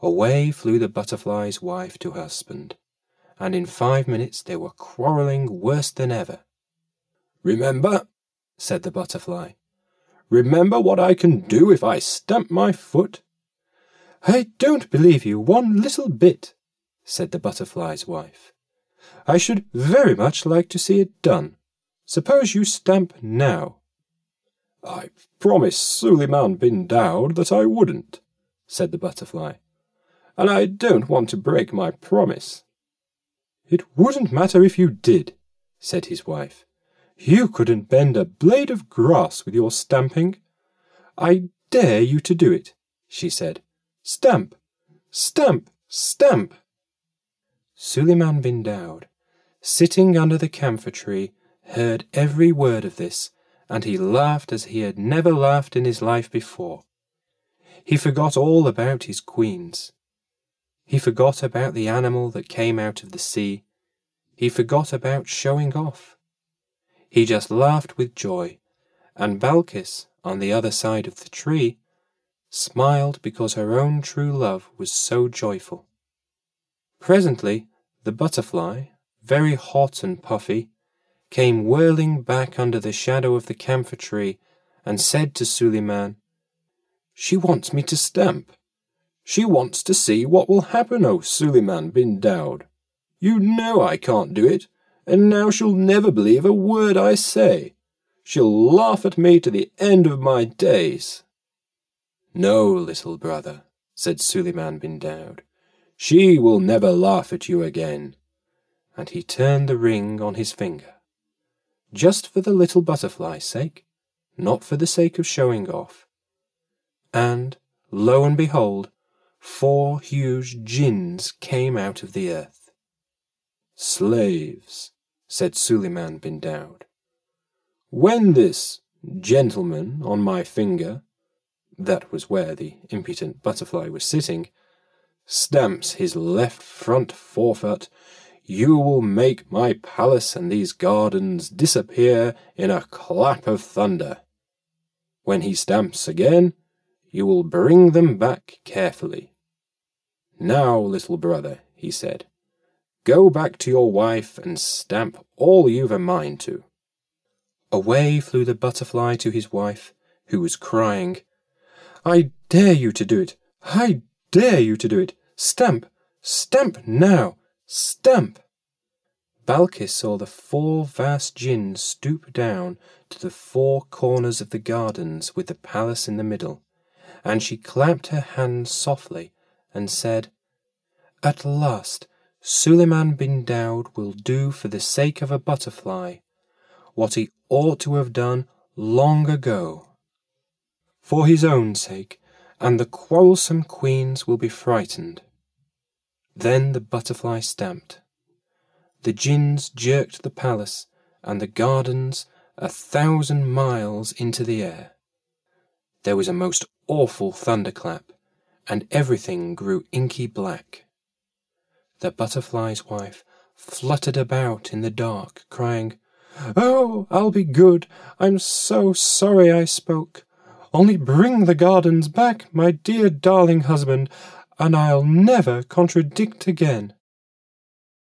Away flew the butterfly's wife to her husband, and in five minutes they were quarrelling worse than ever. Remember, said the butterfly, remember what I can do if I stamp my foot. I don't believe you one little bit, said the butterfly's wife. I should very much like to see it done. Suppose you stamp now. I promised Suleiman bin Daoud that I wouldn't, said the butterfly, and I don't want to break my promise. It wouldn't matter if you did, said his wife. You couldn't bend a blade of grass with your stamping. I dare you to do it, she said. Stamp, stamp, stamp. Suleiman bin Daoud, sitting under the camphor tree, heard every word of this, and he laughed as he had never laughed in his life before. He forgot all about his queens. He forgot about the animal that came out of the sea. He forgot about showing off. He just laughed with joy, and Balkis, on the other side of the tree, smiled because her own true love was so joyful. Presently the butterfly, very hot and puffy, came whirling back under the shadow of the camphor tree and said to Suleiman, She wants me to stamp. She wants to see what will happen, O Suleiman bin Daoud. You know I can't do it, and now she'll never believe a word I say. She'll laugh at me to the end of my days. No, little brother, said Suleiman bin Daoud. She will never laugh at you again. And he turned the ring on his finger. Just for the little butterfly's sake, not for the sake of showing off. And, lo and behold, four huge jinns came out of the earth. Slaves, said Suleiman bin Daoud. When this gentleman on my finger that was where the impudent butterfly was sitting, stamps his left front forefoot, you will make my palace and these gardens disappear in a clap of thunder. When he stamps again, you will bring them back carefully. Now, little brother, he said, go back to your wife and stamp all you've a mind to. Away flew the butterfly to his wife, who was crying, I dare you to do it. I dare you to do it. Stamp, stamp now, stamp. Balkis saw the four vast jinns stoop down to the four corners of the gardens with the palace in the middle, and she clapped her hands softly and said, At last Suleiman bin Daoud will do for the sake of a butterfly what he ought to have done long ago for his own sake, and the quarrelsome queens will be frightened. Then the butterfly stamped. The jinns jerked the palace and the gardens a thousand miles into the air. There was a most awful thunderclap, and everything grew inky black. The butterfly's wife fluttered about in the dark, crying, Oh, I'll be good. I'm so sorry I spoke. Only bring the gardens back, my dear darling husband, and I'll never contradict again.